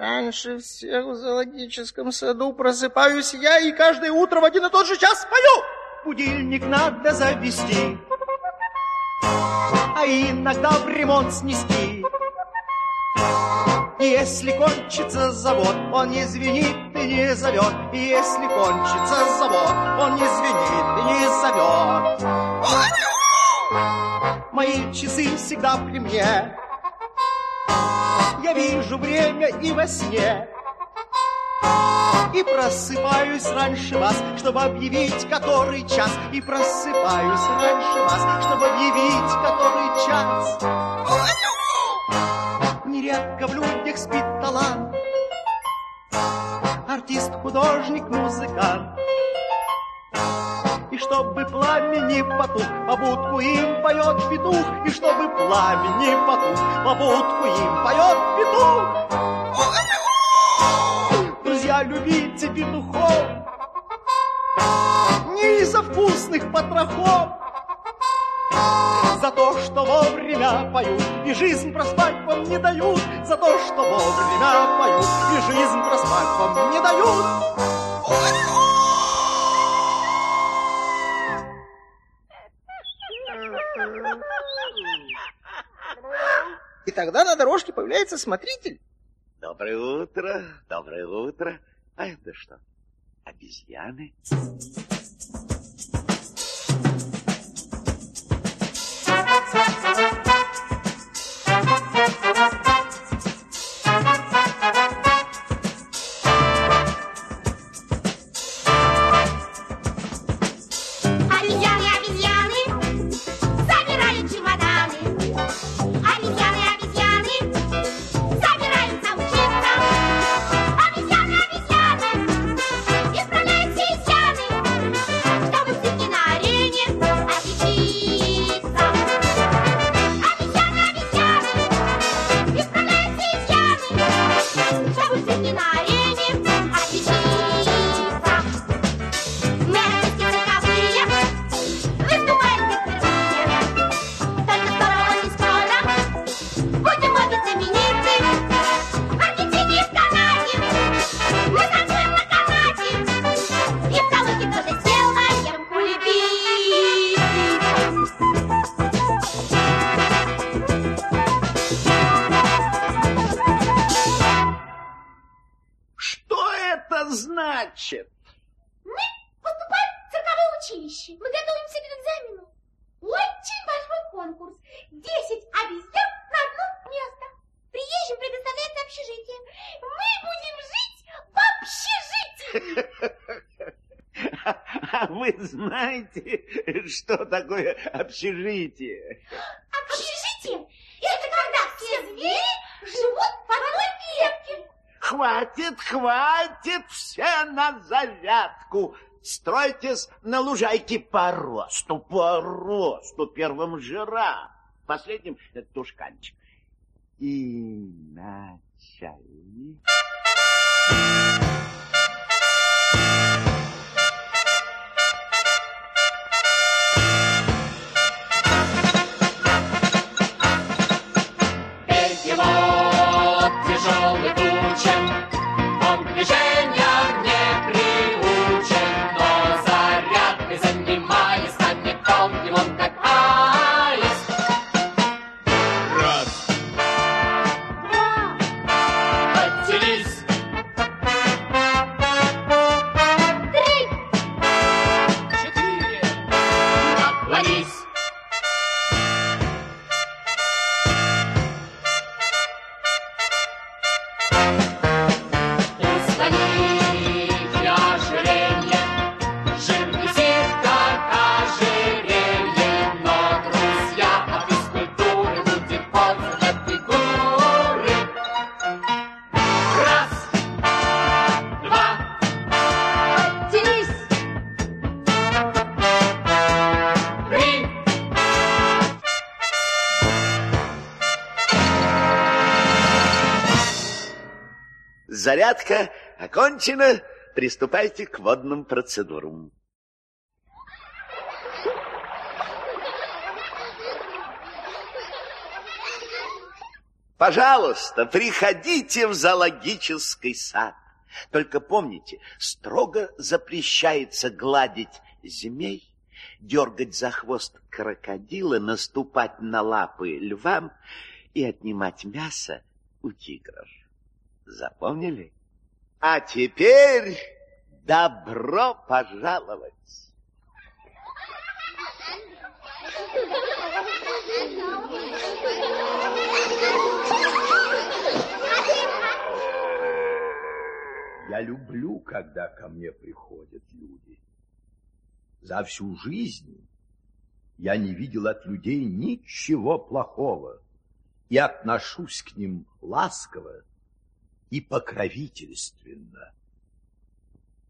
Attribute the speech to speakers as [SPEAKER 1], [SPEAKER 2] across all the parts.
[SPEAKER 1] Раньше всех в зоологическом саду просыпаюсь я и каждое утро в один и тот же час пою.
[SPEAKER 2] Будильник надо завести, а иногда в ремонт снести. Если кончится завод, он не звенит и не зовет. Если кончится завод, он не звенит и не зовет. Мои часы всегда при мне. Я вижу время и во сне. И просыпаюсь раньше вас, чтобы объявить, который час. И просыпаюсь раньше вас, чтобы объявить, который час. Нередко в людях спит талант, Артист, художник, музыкант. Чтобы пламя не потух, побудку им поет петух. И чтобы пламя не потух, побудку им поет петух. Друзья, любите петухов, не из-за вкусных потрохов, за то, что вовремя поют, и жизнь проспать вам не дают, за то, что вовремя поют, и жизнь проспать вам не дают.
[SPEAKER 1] И тогда на дорожке появляется смотритель.
[SPEAKER 3] Доброе утро, доброе утро. А это что, обезьяны?
[SPEAKER 4] Обезьяны,
[SPEAKER 3] значит?
[SPEAKER 4] Мы поступаем в цирковое училище. Мы готовимся к экзамену. Очень большой конкурс. Десять обезьян на одно место. Приезжим предоставляется общежитие. Мы будем жить в общежитии.
[SPEAKER 3] А вы знаете, что такое общежитие?
[SPEAKER 4] Общежитие – это когда все звери живут в одной клетке.
[SPEAKER 3] Хватит, хватит, все на зарядку. Стройтесь на лужайке по росту, по росту, первым жира, последним тушканчик. И начали. Зарядка окончена. Приступайте к водным процедурам. Пожалуйста, приходите в зоологический сад. Только помните, строго запрещается гладить змей, дергать за хвост крокодила, наступать на лапы львам и отнимать мясо у тигров. Запомнили? А теперь добро пожаловать!
[SPEAKER 5] Я люблю, когда ко мне приходят люди. За всю жизнь я не видел от людей ничего плохого и отношусь к ним ласково и покровительственно.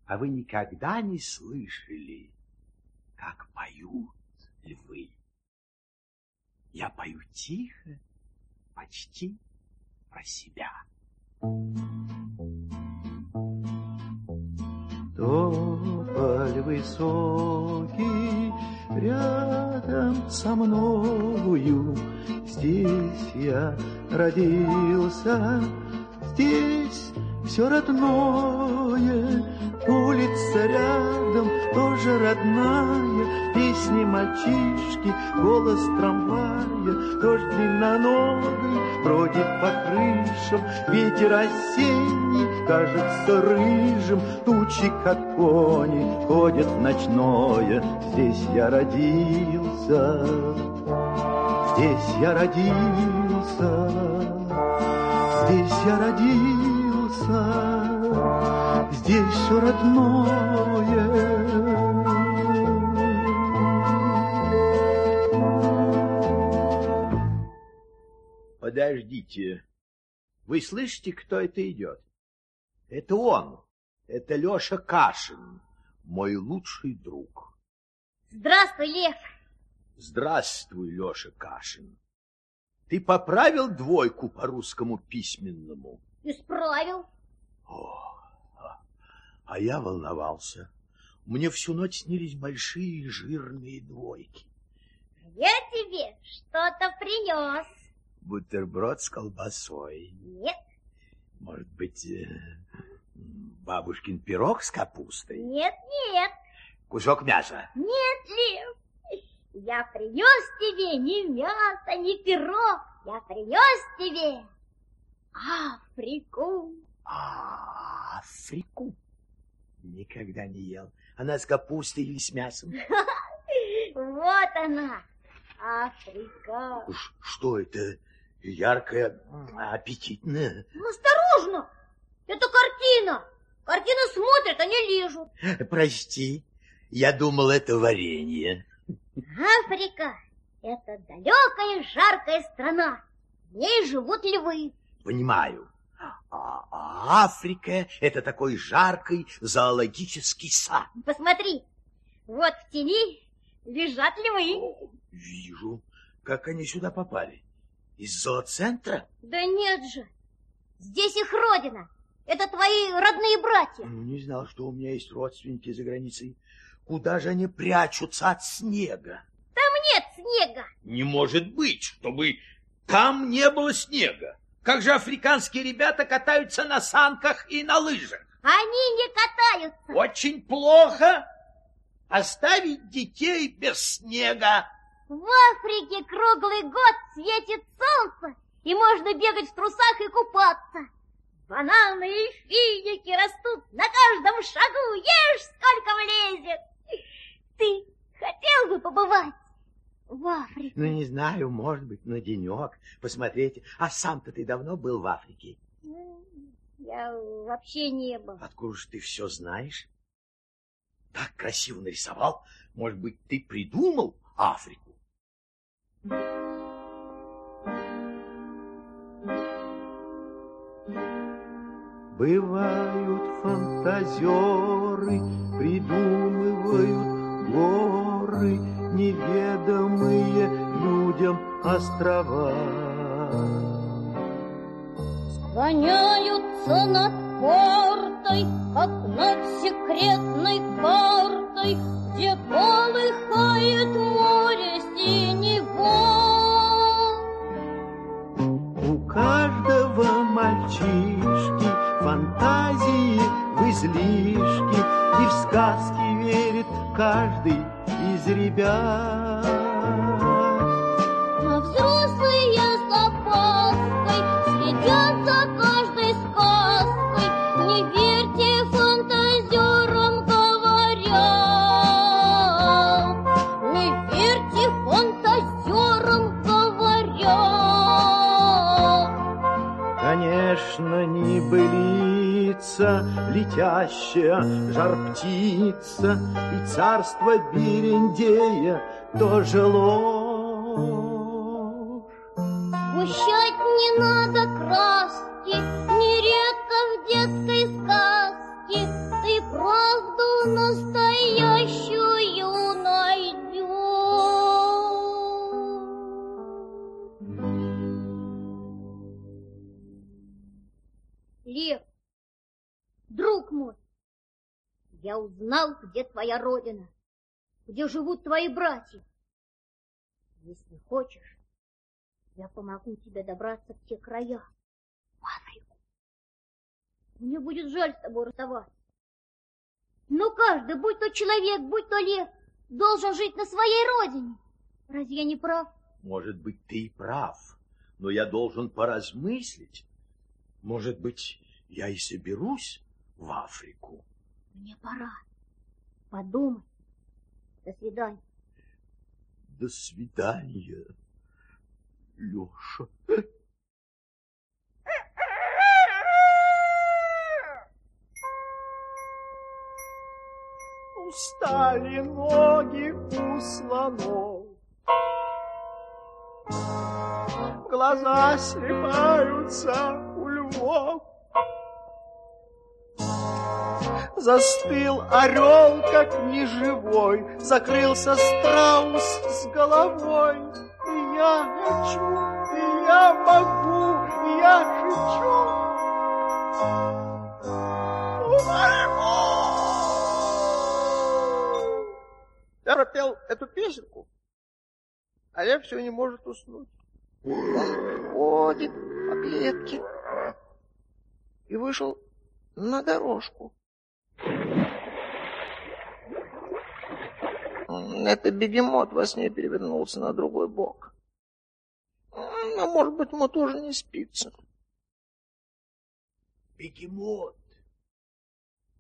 [SPEAKER 5] А вы никогда не слышали, как поют львы? Я пою тихо, почти про себя.
[SPEAKER 2] Тополь высокий рядом со мною, Здесь я родился, здесь все родное, Улица рядом тоже родная, Песни мальчишки, голос трамвая, Дождь длинноногий бродит по крышам, Ветер осенний кажется рыжим, Тучи, как кони, ходят ночное. Здесь я родился, здесь я родился, Здесь я родился, здесь все родное.
[SPEAKER 5] Подождите. Вы слышите, кто это идет? Это он. Это Леша Кашин, мой лучший друг.
[SPEAKER 6] Здравствуй, Лев.
[SPEAKER 5] Здравствуй, Леша Кашин. Ты поправил двойку по русскому письменному?
[SPEAKER 6] Исправил.
[SPEAKER 5] О, а, а я волновался. Мне всю ночь снились большие жирные двойки.
[SPEAKER 6] Я тебе что-то принес.
[SPEAKER 5] Бутерброд с колбасой.
[SPEAKER 6] Нет,
[SPEAKER 5] Может быть, э, бабушкин пирог с капустой?
[SPEAKER 6] нет, нет,
[SPEAKER 5] Кусок мяса?
[SPEAKER 6] нет, Лев. Я принес тебе не мясо, не пирог. Я принес тебе Африку.
[SPEAKER 5] А, Африку? Никогда не ел. Она с капустой или с мясом?
[SPEAKER 6] Вот она, Африка.
[SPEAKER 5] Что это? Яркое, аппетитное.
[SPEAKER 6] Ну, осторожно, это картина. Картины смотрят, а не лижут.
[SPEAKER 5] Прости, я думал, это варенье.
[SPEAKER 6] Африка – это далекая жаркая страна. В ней живут львы.
[SPEAKER 5] Понимаю. А, а Африка — это такой жаркий зоологический сад.
[SPEAKER 6] Посмотри, вот в тени лежат львы.
[SPEAKER 5] О, вижу, как они сюда попали. Из зооцентра?
[SPEAKER 6] Да нет же, здесь их родина. Это твои родные братья.
[SPEAKER 5] Ну, Не знал, что у меня есть родственники за границей. Куда же они прячутся от снега?
[SPEAKER 6] Там нет снега.
[SPEAKER 5] Не может быть, чтобы там не было снега. Как же африканские ребята катаются на санках и на лыжах?
[SPEAKER 6] Они не катаются.
[SPEAKER 5] Очень плохо оставить детей без снега.
[SPEAKER 6] В Африке круглый год светит солнце, и можно бегать в трусах и купаться. Бананы и финики растут на каждом шагу, ешь сколько влезет. Ты хотел бы побывать в Африке?
[SPEAKER 5] Ну, не знаю, может быть, на денек. Посмотрите. А сам-то ты давно был в Африке?
[SPEAKER 6] Я вообще не был.
[SPEAKER 5] Откуда же ты все знаешь? Так красиво нарисовал. Может быть, ты придумал Африку?
[SPEAKER 2] Бывают фантазеры, придумывают горы, неведомые людям острова.
[SPEAKER 6] Склоняются над портой, как над секретной картой, где полыхает море синего.
[SPEAKER 5] У каждого мальчишки фантазии в излишки, И в сказки верит каждый из ребят. Летящая жар птица, И царство Берендея тоже ложь.
[SPEAKER 6] Я узнал, где твоя родина, где живут твои братья. Если хочешь, я помогу тебе добраться в те края, Африку. Мне будет жаль с тобой расставаться. Но каждый, будь то человек, будь то лев, должен жить на своей родине. Разве я не прав?
[SPEAKER 5] Может быть, ты и прав, но я должен поразмыслить. Может быть, я и соберусь в Африку.
[SPEAKER 6] Мне пора. Подумай. До свидания.
[SPEAKER 5] До свидания, Леша.
[SPEAKER 2] Устали ноги у слонов. Глаза слепаются у львов. Застыл орел, как неживой, Закрылся страус с головой. И я хочу, и я могу, и я шучу.
[SPEAKER 1] Я пропел эту песенку, а я все не может уснуть. Он ходит по клетке и вышел на дорожку. Это бегемот во сне перевернулся на другой бок. А может быть, ему тоже не спится.
[SPEAKER 5] Бегемот,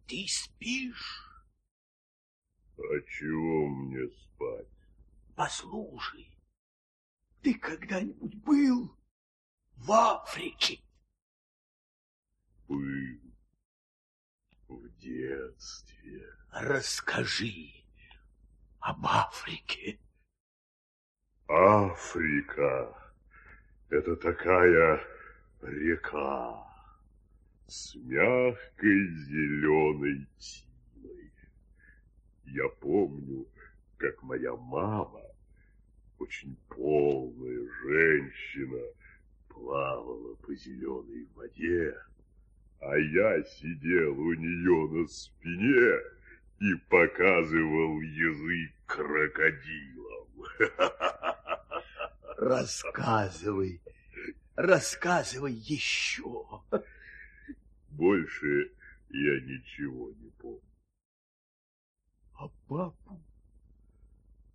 [SPEAKER 5] ты спишь?
[SPEAKER 7] А чего мне спать?
[SPEAKER 5] Послушай, ты когда-нибудь был в Африке?
[SPEAKER 7] Был в детстве.
[SPEAKER 5] Расскажи об Африке.
[SPEAKER 7] Африка — это такая река с мягкой зеленой тиной. Я помню, как моя мама, очень полная женщина, плавала по зеленой воде, а я сидел у нее на спине и показывал язык крокодилам.
[SPEAKER 5] Рассказывай, рассказывай еще.
[SPEAKER 7] Больше я ничего не помню.
[SPEAKER 5] А папу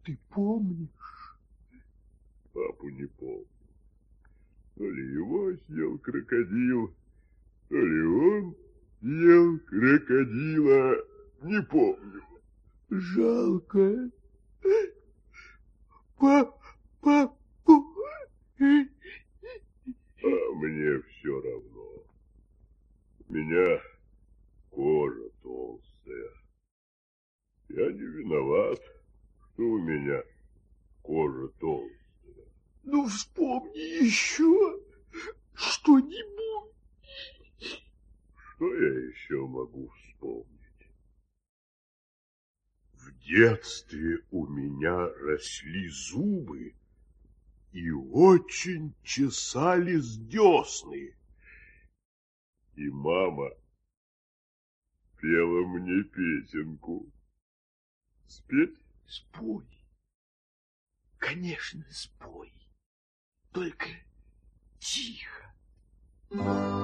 [SPEAKER 5] ты помнишь?
[SPEAKER 7] Папу не помню. То ли его съел крокодил, то ли он съел крокодила, не помню.
[SPEAKER 5] Жалко. Па папу.
[SPEAKER 7] А мне все равно. У меня кожа толстая. Я не виноват, что у меня кожа толстая.
[SPEAKER 5] Ну, вспомни еще что-нибудь.
[SPEAKER 7] Что я еще могу вспомнить? Детстве у меня росли зубы и очень чесались десны. И мама пела мне песенку. Спеть?
[SPEAKER 5] Спой. Конечно, спой. Только тихо.
[SPEAKER 7] Бегемотик,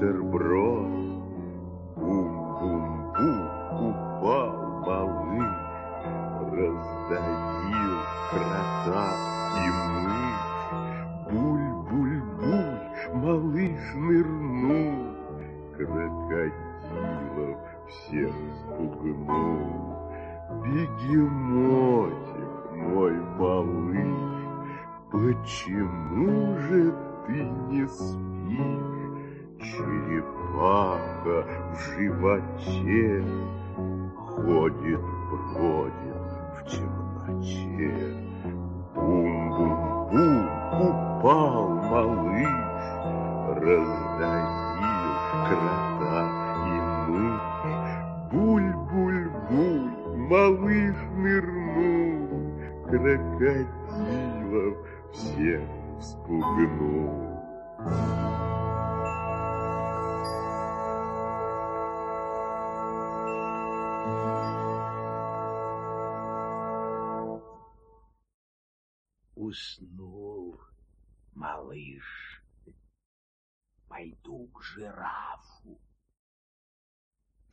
[SPEAKER 7] бутерброд? Бум-бум-бум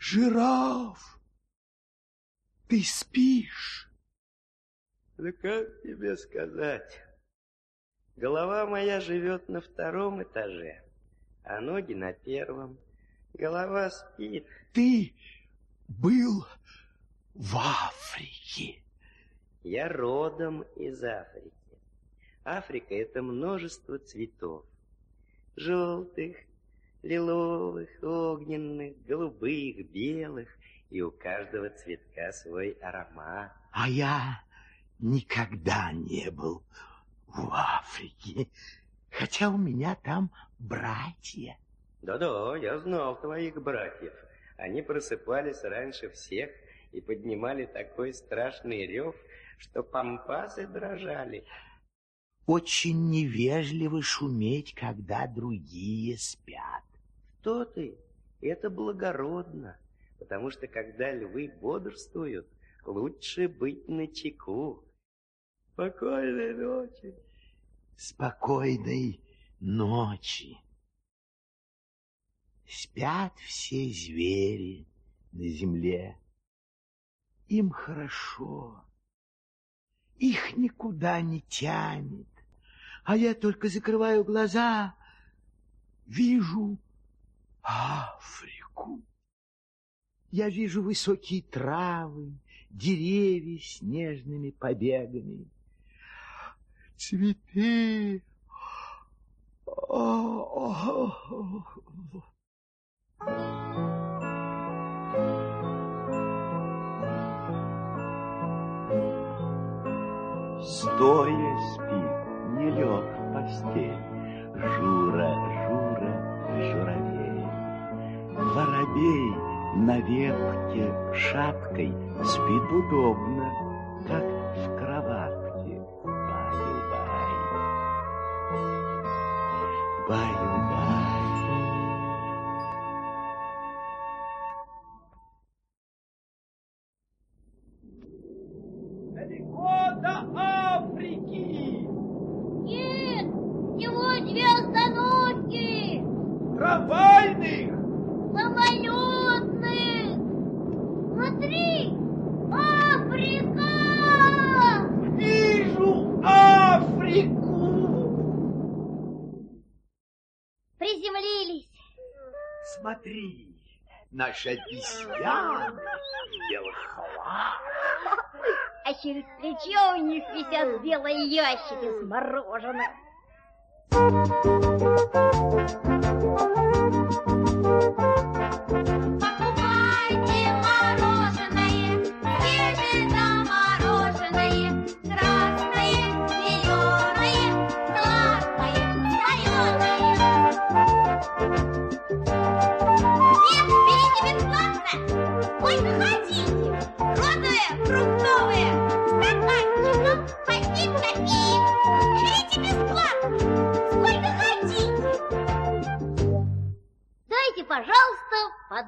[SPEAKER 5] Жираф, ты спишь?
[SPEAKER 8] Да как тебе сказать? Голова моя живет на втором этаже, а ноги на первом. Голова спит.
[SPEAKER 5] Ты был в Африке.
[SPEAKER 8] Я родом из Африки. Африка — это множество цветов. Желтых, лиловых, огненных, голубых, белых. И у каждого цветка свой аромат.
[SPEAKER 5] А я никогда не был в Африке, хотя у меня там братья.
[SPEAKER 8] Да-да, я знал твоих братьев. Они просыпались раньше всех и поднимали такой страшный рев, что пампасы дрожали.
[SPEAKER 5] Очень невежливо шуметь, когда другие спят.
[SPEAKER 8] Что ты? Это благородно, потому что когда львы бодрствуют, лучше быть начеку. Спокойной ночи.
[SPEAKER 5] Спокойной ночи. Спят все звери на земле. Им хорошо. Их никуда не тянет. А я только закрываю глаза, вижу Африку. Я вижу высокие травы, деревья с нежными побегами, цветы. Стоя спит, не лег в постель, Жура, Жура, журавель. Воробей на ветке шаткой Спит удобно, как наша обезьяна в белых халатах.
[SPEAKER 6] А через плечо у них висят белые ящики с мороженым.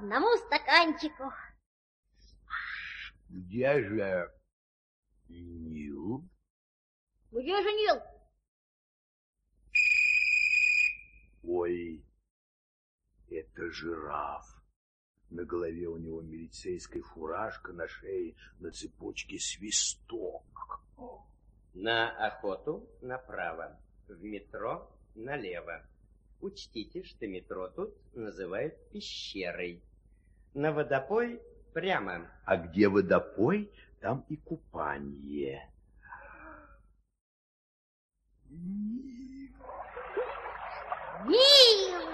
[SPEAKER 6] Одному стаканчику.
[SPEAKER 5] Где же Нил?
[SPEAKER 6] Где же Нил?
[SPEAKER 5] Ой, это жираф. На голове у него милицейская фуражка, на шее на цепочке свисток.
[SPEAKER 8] На охоту направо, в метро налево. Учтите, что метро тут называют пещерой. На водопой прямо.
[SPEAKER 5] А где водопой, там и купание.
[SPEAKER 6] Нил!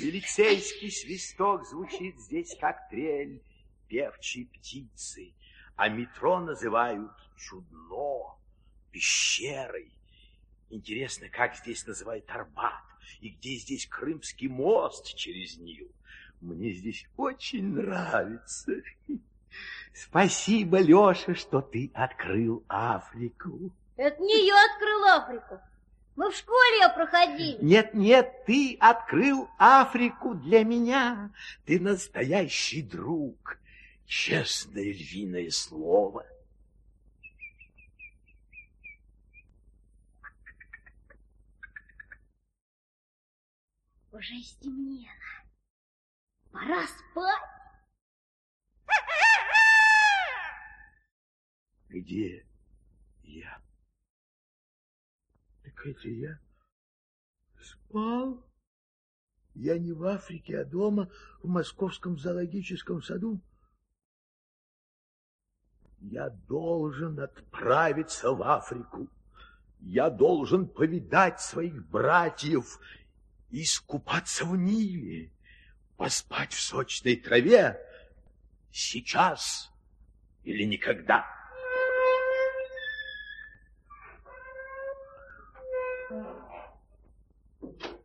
[SPEAKER 5] Милицейский свисток звучит здесь как трель певчей птицы, а метро называют чудно, пещерой. Интересно, как здесь называют Арбат, и где здесь Крымский мост через Нил. Мне здесь очень нравится. Спасибо, Леша, что ты открыл Африку.
[SPEAKER 6] Это не я открыл Африку. Мы в школе ее проходили.
[SPEAKER 5] Нет, нет, ты открыл Африку для меня. Ты настоящий друг. Честное львиное слово.
[SPEAKER 6] Уже стемнело. Пора спать.
[SPEAKER 5] Где я? Так это я спал? Я не в Африке, а дома, в Московском зоологическом саду. Я должен отправиться в Африку. Я должен повидать своих братьев искупаться в Ниле, поспать в сочной траве сейчас или никогда.